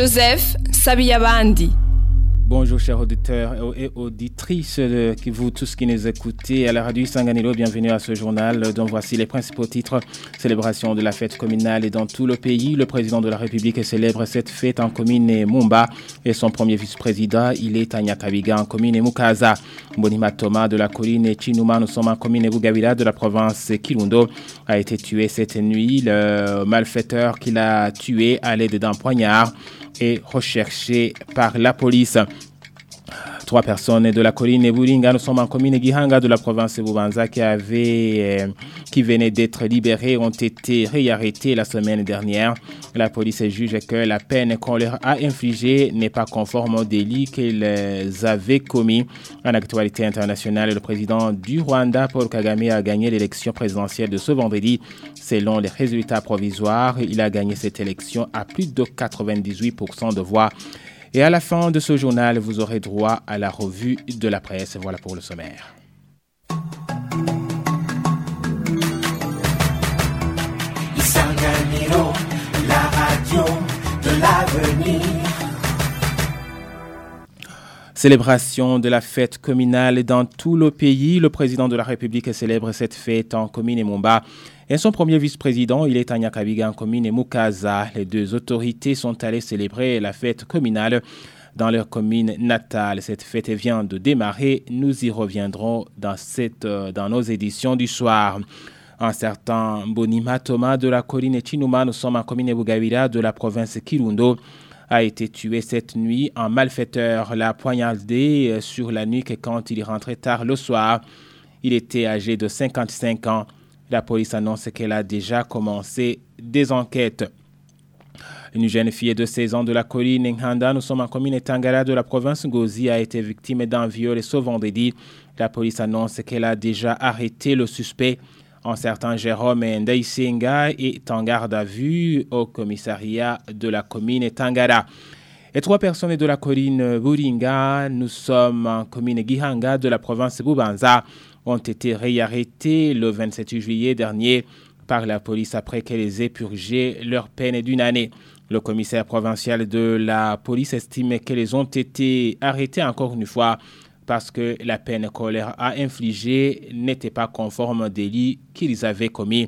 Joseph Sabiyabandi. Bonjour chers auditeurs et auditrices, qui vous tous qui nous écoutez à la radio Sanganilo, bienvenue à ce journal dont voici les principaux titres. Célébration de la fête communale et dans tout le pays, le président de la République célèbre cette fête en commune Mumba et son premier vice-président, il est à Nyakabiga en commune et Mukaza. Bonima Thomas de la colline et Chinuma, nous sommes en commune et Bugavira de la province Kirundo, a été tué cette nuit. Le malfaiteur qui l'a tué à l'aide d'un poignard est recherché par la police. Trois personnes de la colline Eburinga, nous sommes en commune Gihanga de la province de qui, avait, euh, qui venaient d'être libérés ont été réarrêtés la semaine dernière. La police juge que la peine qu'on leur a infligée n'est pas conforme au délit qu'ils avaient commis. En actualité internationale, le président du Rwanda, Paul Kagame, a gagné l'élection présidentielle de ce vendredi. Selon les résultats provisoires, il a gagné cette élection à plus de 98% de voix. Et à la fin de ce journal, vous aurez droit à la revue de la presse. Voilà pour le sommaire. la radio de l'avenir. Célébration de la fête communale dans tout le pays. Le président de la République célèbre cette fête en commune et Momba. Et son premier vice-président, il est à Nyakabiga en commune et Mukaza. Les deux autorités sont allées célébrer la fête communale dans leur commune natale. Cette fête vient de démarrer. Nous y reviendrons dans, euh, nos éditions du soir. Un certain Bonima Thomas de la colline Chinuma, nous sommes en commune Bugavira de la province Kirundo, a été tué cette nuit. Un malfaiteur l'a poignardé euh, sur la nuque quand il rentrait tard le soir. Il était âgé de 55 ans. La police annonce qu'elle a déjà commencé des enquêtes. Une jeune fille de 16 ans de la colline Nhanda, nous sommes en commune Tangara de la province Gozi, a été victime d'un viol ce vendredi. La police annonce qu'elle a déjà arrêté le suspect. Un certain Jérôme Ndaisenga est en garde à vue au commissariat de la commune Tangara. Et trois personnes de la colline Buringa, nous sommes en commune Gihanga de la province Bubanza, ont été réarrêtés le 27 juillet dernier par la police après qu'elles aient purgé leur peine d'une année. Le commissaire provincial de la police estime qu'elles ont été arrêtées encore une fois parce que la peine leur a infligée n'était pas conforme au délit qu'ils avaient commis.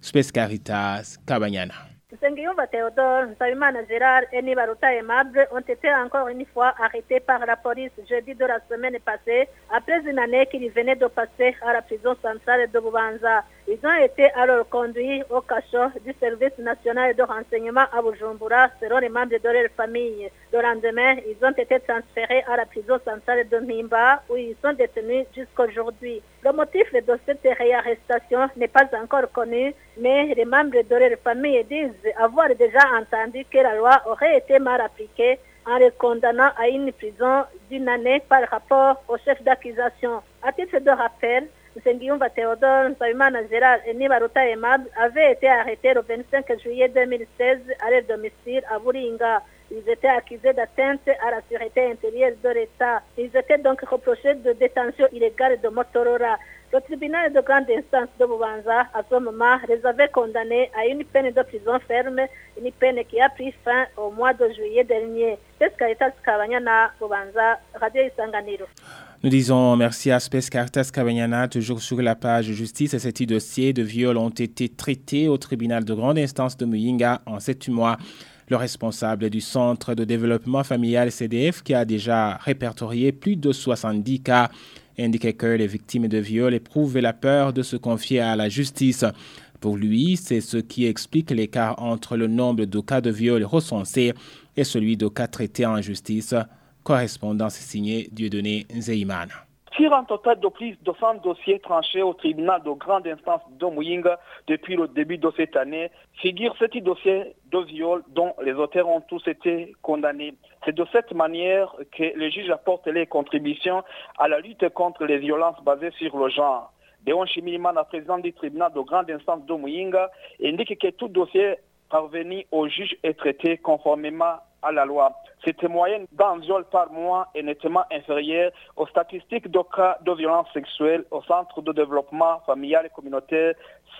Spes Caritas Cabanyana. Nsengiyumva Théodore, Nsabimana Gérard et Nibaruta Aimable ont été encore une fois arrêtés par la police jeudi de la semaine passée après une année qu'ils venaient de passer à la prison centrale de Bubanza. Ils ont été alors conduits au cachot du service national de renseignement à Bujumbura selon les membres de leur famille. Le lendemain, ils ont été transférés à la prison centrale de Mimba où ils sont détenus jusqu'aujourd'hui. Le motif de cette réarrestation n'est pas encore connu, mais les membres de leur famille disent avoir déjà entendu que la loi aurait été mal appliquée en les condamnant à une prison d'une année par rapport au chef d'accusation. À titre de rappel, Nsengiyumva Théodore, Nsabimana Gérard et Nibaruta Aimable avaient été arrêtés le 25 juillet 2016 à leur domicile à Buringa. Ils étaient accusés d'atteinte à la sûreté intérieure de l'État. Ils étaient donc reprochés de détention illégale de Motorola. Le tribunal de grande instance de Bubanza, à ce moment, les avait condamnés à une peine de prison ferme, une peine qui a pris fin au mois de juillet dernier. Radio. Nous disons merci à Spes Caritas Kabanyana, toujours sur la page justice. Ces dossiers de viol ont été traités au tribunal de grande instance de Muyinga en sept mois. Le responsable du Centre de développement familial CDF, qui a déjà répertorié plus de 70 cas, indique que les victimes de viol éprouvent la peur de se confier à la justice. Pour lui, c'est ce qui explique l'écart entre le nombre de cas de viol recensés et celui de cas traités en justice. Correspondance signée Dieudonné Nzeyman. Sur un total de plus de 100 dossiers tranchés au tribunal de grande instance de Muyinga depuis le début de cette année, figurent sept dossiers de viol dont les auteurs ont tous été condamnés. C'est de cette manière que les juges apportent les contributions à la lutte contre les violences basées sur le genre. Léon Chimilimana, président du tribunal de grande instance de Muyinga, indique que tout dossier parvenu au juge est traité conformément à la loi. Cette moyenne d'un viol par mois est nettement inférieure aux statistiques de cas de violence sexuelle au Centre de développement familial et communautaire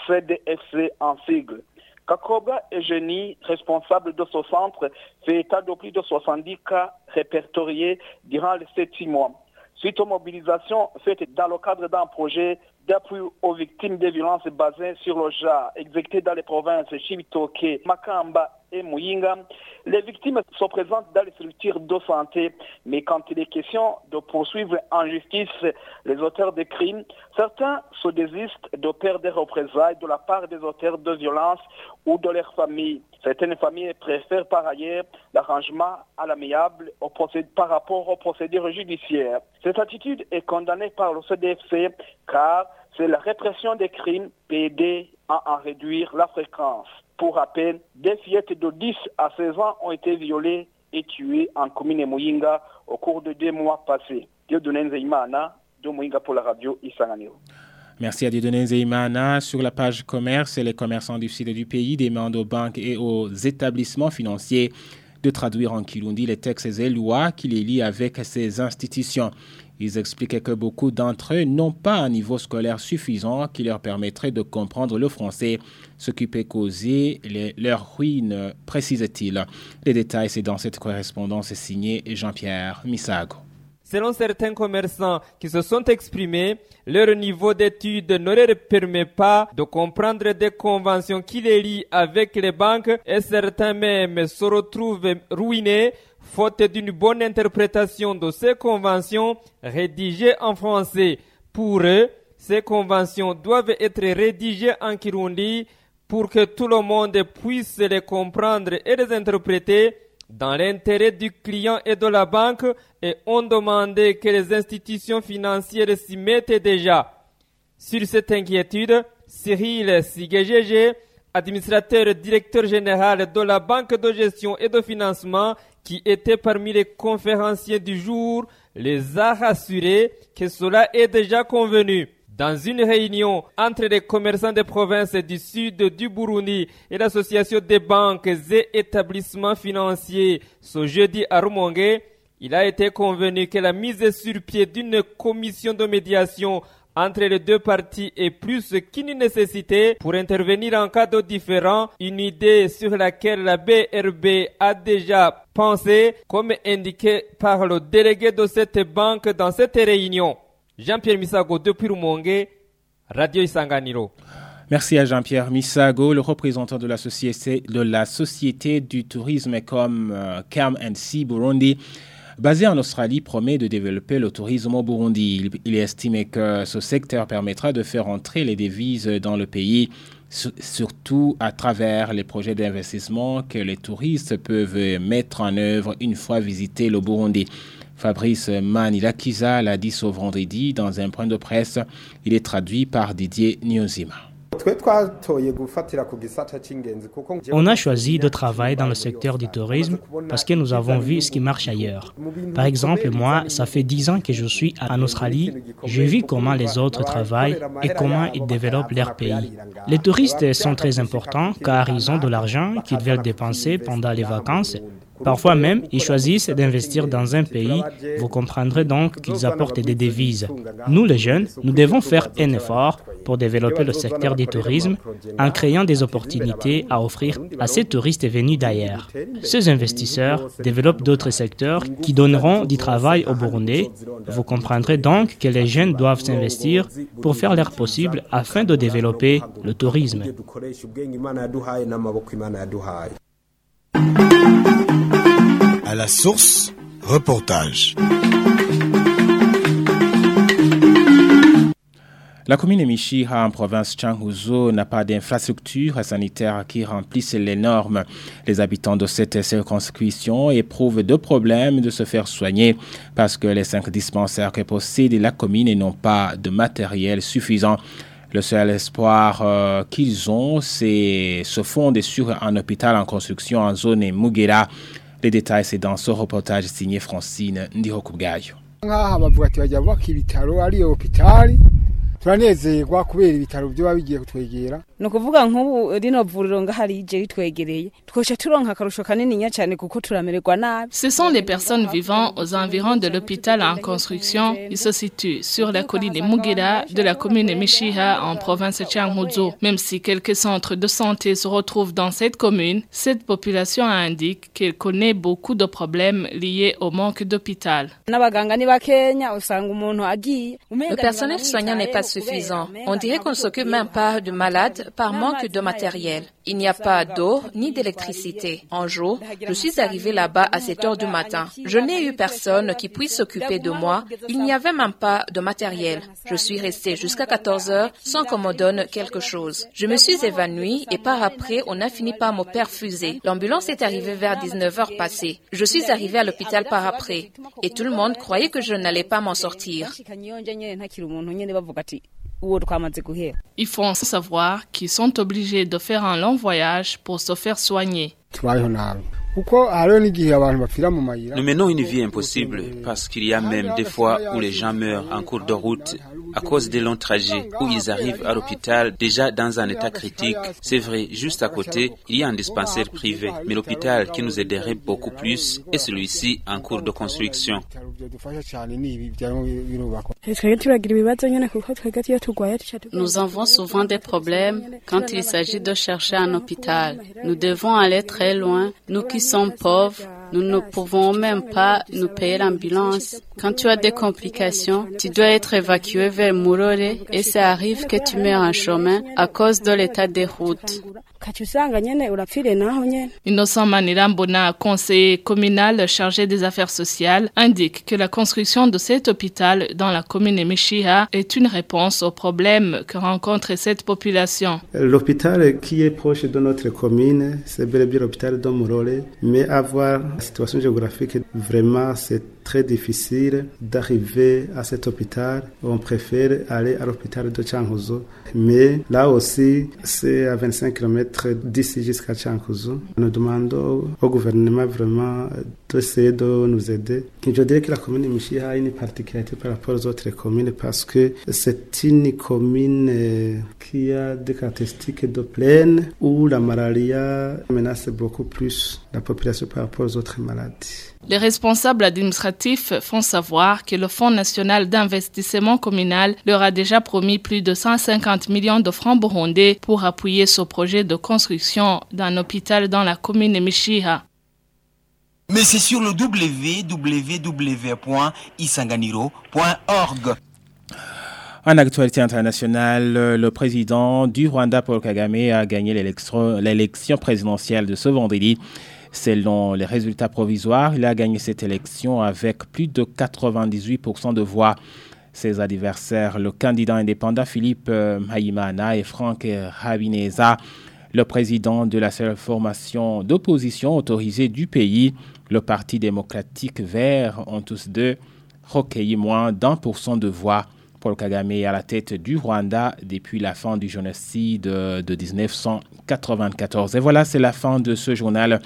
CDFC en sigle. Kakoba Eugénie, responsable de ce centre, fait état de plus de 70 cas répertoriés durant les sept mois. Suite aux mobilisations faites dans le cadre d'un projet d'appui aux victimes des violences basées sur le genre exécuté dans les provinces Chibitoke, Makamba et les victimes sont présentes dans les structures de santé, mais quand il est question de poursuivre en justice les auteurs des crimes, certains se désistent de perdre des représailles de la part des auteurs de violences ou de leurs familles. Certaines familles préfèrent par ailleurs l'arrangement à l'amiable par rapport aux procédures judiciaires. Cette attitude est condamnée par le CDFC car c'est la répression des crimes PD à en réduire la fréquence. Pour rappel, des fillettes de 10 à 16 ans ont été violées et tuées en commune Mouyinga au cours de deux mois passés. Dieudonné Nzeimana, de Mouyinga pour la radio Isanganiro. Merci à Dieudonné Nzeimana. Sur la page commerce, les commerçants du sud du pays demandent aux banques et aux établissements financiers de traduire en Kirundi les textes et lois qui les lient avec ces institutions. Ils expliquaient que beaucoup d'entre eux n'ont pas un niveau scolaire suffisant qui leur permettrait de comprendre le français, ce qui peut causer leur ruine, précise-t-il. Les détails, c'est dans cette correspondance signée Jean-Pierre Misago. Selon certains commerçants qui se sont exprimés, leur niveau d'études ne leur permet pas de comprendre des conventions qui les lient avec les banques et certains même se retrouvent ruinés faute d'une bonne interprétation de ces conventions rédigées en français. Pour eux, ces conventions doivent être rédigées en Kirundi pour que tout le monde puisse les comprendre et les interpréter dans l'intérêt du client et de la banque et ont demandé que les institutions financières s'y mettent déjà. Sur cette inquiétude, Cyril Sigegege, administrateur directeur général de la Banque de gestion et de financement, qui était parmi les conférenciers du jour, les a rassurés que cela est déjà convenu. Dans une réunion entre les commerçants des provinces du sud du Burundi et l'association des banques et établissements financiers ce jeudi à Rumongue, il a été convenu que la mise sur pied d'une commission de médiation entre les deux parties est plus qu'une nécessité pour intervenir en cas de différent, une idée sur laquelle la BRB a déjà pensé, comme indiqué par le délégué de cette banque dans cette réunion. Jean-Pierre Misago depuis Rumongue, Radio Isanganiro. Merci à Jean-Pierre Misago, le représentant de la société, du tourisme comme euh, Cam C Burundi basé en Australie, promet de développer le tourisme au Burundi. Il, est estimé que ce secteur permettra de faire entrer les devises dans le pays, surtout à travers les projets d'investissement que les touristes peuvent mettre en œuvre une fois visité le Burundi. Fabrice Manilakiza l'a dit ce vendredi dans un point de presse. Il est traduit par Didier Nyozima. On a choisi de travailler dans le secteur du tourisme parce que nous avons vu ce qui marche ailleurs. Par exemple, moi, ça fait dix ans que je suis en Australie. J'ai vu comment les autres travaillent et comment ils développent leur pays. Les touristes sont très importants car ils ont de l'argent qu'ils veulent dépenser pendant les vacances Parfois même, ils choisissent d'investir dans un pays. Vous comprendrez donc qu'ils apportent des devises. Nous, les jeunes, nous devons faire un effort pour développer le secteur du tourisme en créant des opportunités à offrir à ces touristes venus d'ailleurs. Ces investisseurs développent d'autres secteurs qui donneront du travail aux Burundais. Vous comprendrez donc que les jeunes doivent s'investir pour faire leur possible afin de développer le tourisme. À la source, reportage. La commune Michiha en province Changuzo n'a pas d'infrastructure sanitaire qui remplissent les normes. Les habitants de cette circonscription éprouvent de problèmes de se faire soigner parce que les cinq dispensaires que possède la commune n'ont pas de matériel suffisant. Le seul espoir euh, qu'ils ont, c'est se fonder sur un hôpital en construction en zone Mugera. Les détails, c'est dans ce reportage signé Francine Ndihokugayo. turanezerwa kubera ibitaro byo bigiye kutwegera ni ukuvuga nk'ubu rino vuriro ngahari rije ritwegereye twoca turonka akarusho kanininya cyane kuko turamererwa nabi Ce sont des personnes vivant aux environs de l'hôpital en construction. Il se situe sur la colline Mugera de la commune Mishiha en province Changuzo. Même si quelques centres de santé se retrouvent dans cette commune, cette population indique qu'elle connaît beaucoup de problèmes liés au manque d'hôpital. Le personnel soignant n'est pas suffisant. On dirait qu'on ne s'occupe même pas du malade par manque de matériel. Il n'y a pas d'eau ni d'électricité. Un jour, je suis arrivée là-bas à 7 heures du matin. Je n'ai eu personne qui puisse s'occuper de moi. Il n'y avait même pas de matériel. Je suis restée jusqu'à 14 heures sans qu'on me donne quelque chose. Je me suis évanouie et par après, on a fini par me perfuser. L'ambulance est arrivée vers 19 heures passées. Je suis arrivée à l'hôpital par après et tout le monde croyait que je n'allais pas m'en sortir. Ils font savoir qu'ils sont obligés de faire un long voyage pour se faire soigner. Nous menons une vie impossible parce qu'il y a même des fois où les gens meurent en cours de route à cause des longs trajets où ils arrivent à l'hôpital déjà dans un état critique. C'est vrai, juste à côté, il y a un dispensaire privé, mais l'hôpital qui nous aiderait beaucoup plus est celui-ci en cours de construction. Nous avons souvent des problèmes quand il s'agit de chercher un hôpital. Nous devons aller très loin. Nous qui sommes pauvres, nous ne pouvons même pas nous payer l'ambulance. Quand tu as des complications, tu dois être évacué vers Murore et ça arrive que tu meurs en chemin à cause de l'état des routes. Innocent Manirambona, conseiller communal chargé des affaires sociales, indique que la construction de cet hôpital dans la commune Mishiha est une réponse aux problèmes que rencontre cette population. L'hôpital qui est proche de notre commune, c'est bel et bien l'hôpital de Morole, mais avoir situation géographique, vraiment, c'est très difficile d'arriver à cet hôpital. On préfère aller à l'hôpital de Changuzo. Mais là aussi, c'est à 25 km d'ici jusqu'à Changuzo. Nous demandons au gouvernement vraiment d'essayer de nous aider. Je dirais que la commune de Michiha a une particularité par rapport aux autres communes parce que c'est une commune euh, qui a des caractéristiques de plaine où la malaria menace beaucoup plus la population par rapport aux autres maladies. Les responsables administratifs font savoir que le Fonds national d'investissement communal leur a déjà promis plus de 150 millions de francs burundais pour appuyer ce projet de construction d'un hôpital dans la commune de Mishiha. Mais c'est sur le www.isanganiro.org. En actualité internationale, le président du Rwanda, Paul Kagame, a gagné l'élection présidentielle de ce vendredi. Selon les résultats provisoires, il a gagné cette élection avec plus de 98% de voix. Ses adversaires, le candidat indépendant Philippe euh, Maïmana et Franck Rabineza, le président de la seule formation d'opposition autorisée du pays, le Parti démocratique vert, ont tous deux recueilli moins d'un pour cent de voix. Paul Kagame à la tête du Rwanda depuis la fin du génocide de, de 1994. Et voilà, c'est la fin de ce journal.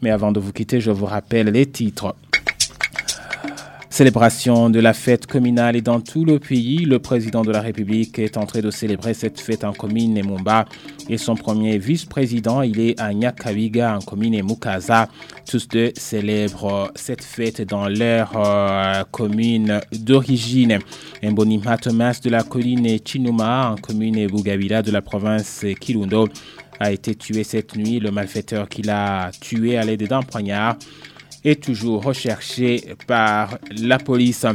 Mais avant de vous quitter, je vous rappelle les titres. Célébration de la fête communale et dans tout le pays, le président de la République est en train de célébrer cette fête en commune Nemumba et son premier vice-président, il est à Nyakabiga en commune Mukaza. Tous deux célèbrent cette fête dans leur euh, commune d'origine. Mbonimha Thomas de la colline Chinuma en commune Bugabila de la province Kirundo a été tué cette nuit. Le malfaiteur qui l'a tué à l'aide d'un poignard est toujours recherché par la police.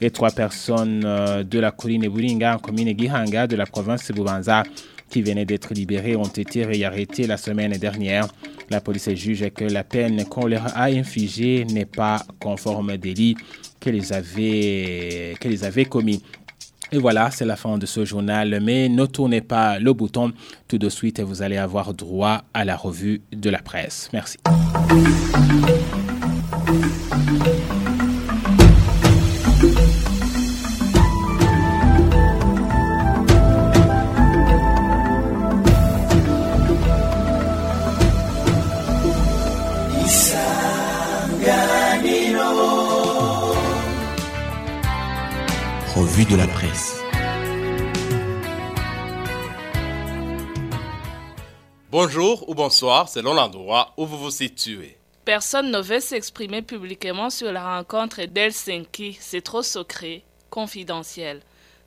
Les trois personnes euh, de la colline Buringa en commune Gihanga de la province Bubanza qui venaient d'être libérées ont été réarrêtées la semaine dernière. La police juge que la peine qu'on leur a infligée n'est pas conforme au délit qu'elles avaient, avaient commis. Et voilà, c'est la fin de ce journal. Mais ne tournez pas le bouton. Tout de suite, vous allez avoir droit à la revue de la presse. Merci. Revue de la presse. Bonjour ou bonsoir selon l'endroit où vous vous situez. Personne ne veut s'exprimer publiquement sur la rencontre d'Helsinki, c'est trop secret, confidentiel.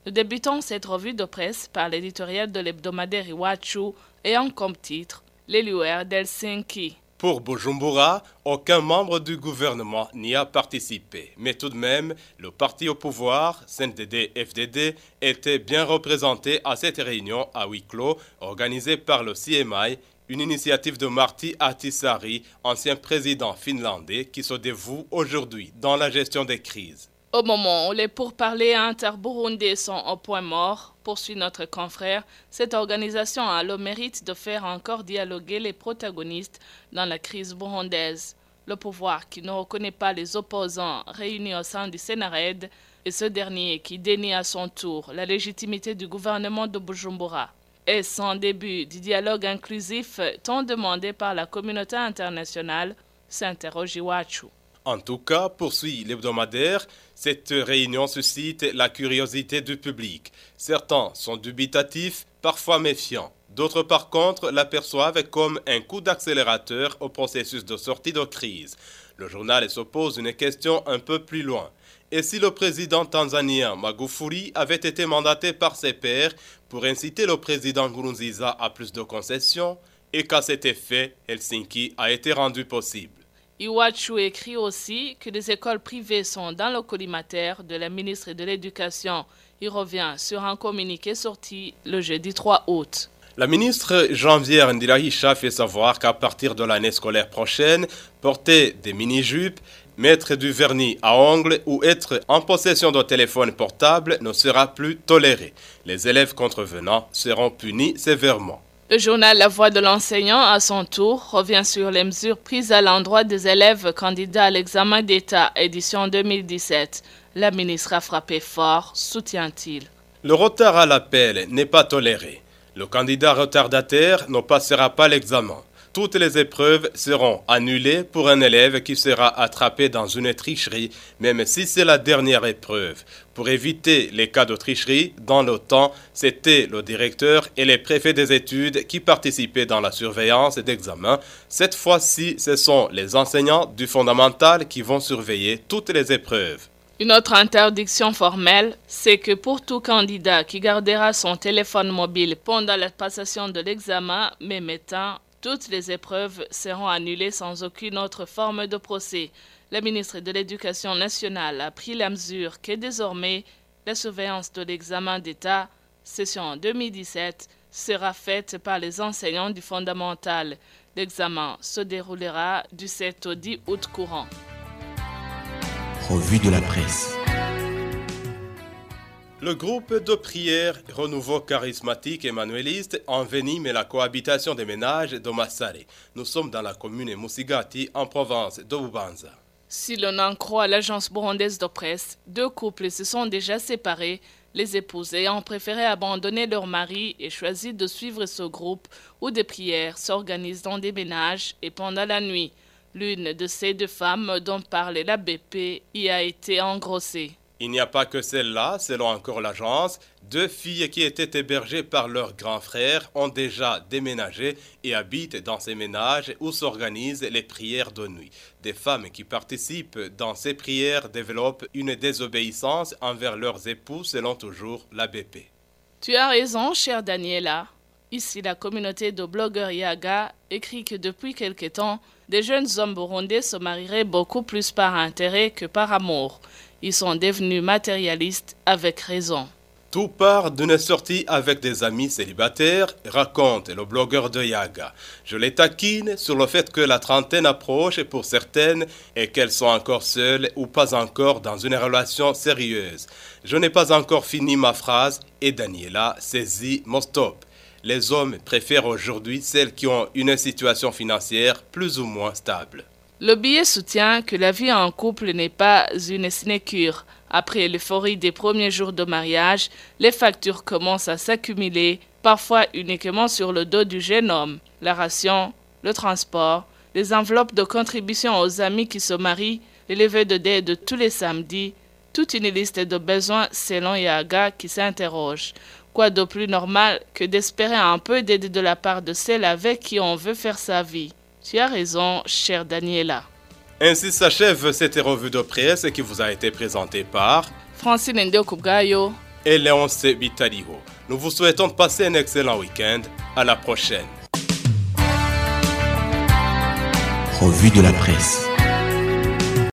Nous débutons cette revue de presse par l'éditorial de l'hebdomadaire Iwachu ayant comme titre Les d'Helsinki. Pour Bujumbura, aucun membre du gouvernement n'y a participé. Mais tout de même, le parti au pouvoir, CNDD-FDD, était bien représenté à cette réunion à huis clos organisée par le CMI, une initiative de Marty Ahtisaari, ancien président finlandais qui se dévoue aujourd'hui dans la gestion des crises. Au moment où les pourparlers inter-burundais sont au point mort, poursuit notre confrère, cette organisation a le mérite de faire encore dialoguer les protagonistes dans la crise burundaise. Le pouvoir qui ne reconnaît pas les opposants réunis au sein du Sénarède et ce dernier qui dénie à son tour la légitimité du gouvernement de Bujumbura. Et sans début du dialogue inclusif tant demandé par la communauté internationale, s'interroge Iwachu. En tout cas, poursuit l'hebdomadaire, cette réunion suscite la curiosité du public. Certains sont dubitatifs, parfois méfiants. D'autres, par contre, l'aperçoivent comme un coup d'accélérateur au processus de sortie de crise. Le journal se pose une question un peu plus loin. Et si le président tanzanien Magufuli avait été mandaté par ses pairs pour inciter le président Nkurunziza à plus de concessions, et qu'à cet effet, Helsinki a été rendu possible. Iwachu écrit aussi que les écoles privées sont dans le collimateur de la ministre de l'Éducation. Il revient sur un communiqué sorti le jeudi 3 août. La ministre Janvier Ndirahisha fait savoir qu'à partir de l'année scolaire prochaine, porter des mini-jupes, mettre du vernis à ongles ou être en possession de téléphone portable ne sera plus toléré. Les élèves contrevenants seront punis sévèrement. Le journal La Voix de l'enseignant, à son tour, revient sur les mesures prises à l'endroit des élèves candidats à l'examen d'État édition 2017. La ministre a frappé fort, soutient-il. Le retard à l'appel n'est pas toléré. Le candidat retardataire ne passera pas l'examen. Toutes les épreuves seront annulées pour un élève qui sera attrapé dans une tricherie, même si c'est la dernière épreuve. Pour éviter les cas de tricherie, dans le temps, c'était le directeur et les préfets des études qui participaient dans la surveillance d'examen. Cette fois-ci, ce sont les enseignants du fondamental qui vont surveiller toutes les épreuves. Une autre interdiction formelle, c'est que pour tout candidat qui gardera son téléphone mobile pendant la passation de l'examen, mais mettant toutes les épreuves seront annulées sans aucune autre forme de procès. La ministre de l'Éducation nationale a pris la mesure que désormais la surveillance de l'examen d'État, session 2017, sera faite par les enseignants du fondamental. L'examen se déroulera du 7 au 10 août courant. Revue de la presse. Le groupe de prière Renouveau charismatique emmanueliste envenime la cohabitation des ménages de Massare. Nous sommes dans la commune Musigati en province de Bubanza. Si l'on en croit l'agence burundaise de presse, deux couples se sont déjà séparés. Les épouses ayant préféré abandonner leur mari et choisi de suivre ce groupe où des prières s'organisent dans des ménages et pendant la nuit. L'une de ces deux femmes dont parle la BP y a été engrossée. Il n'y a pas que celle-là, selon encore l'agence. Deux filles qui étaient hébergées par leur grand frère ont déjà déménagé et habitent dans ces ménages où s'organisent les prières de nuit. Des femmes qui participent dans ces prières développent une désobéissance envers leurs époux, selon toujours la BP. Tu as raison, chère Daniela. Ici, la communauté de blogueurs Yaga écrit que depuis quelque temps, des jeunes hommes burundais se marieraient beaucoup plus par intérêt que par amour. Ils sont devenus matérialistes avec raison. Tout part d'une sortie avec des amis célibataires, raconte le blogueur de Yaga. Je les taquine sur le fait que la trentaine approche pour certaines et qu'elles sont encore seules ou pas encore dans une relation sérieuse. Je n'ai pas encore fini ma phrase et Daniela saisit mon stop. Les hommes préfèrent aujourd'hui celles qui ont une situation financière plus ou moins stable. Le billet soutient que la vie en couple n'est pas une sinécure. Après l'euphorie des premiers jours de mariage, les factures commencent à s'accumuler, parfois uniquement sur le dos du jeune homme. La ration, le transport, les enveloppes de contributions aux amis qui se marient, les levées de dés de tous les samedis, toute une liste de besoins selon Yaga qui s'interroge. Quoi de plus normal que d'espérer un peu d'aide de la part de celle avec qui on veut faire sa vie? Tu as raison, chère Daniela. Ainsi s'achève cette revue de presse qui vous a été présentée par Francine Ndeo et Léonce Bitaliho. Nous vous souhaitons de passer un excellent week-end. À la prochaine. Revue de la presse.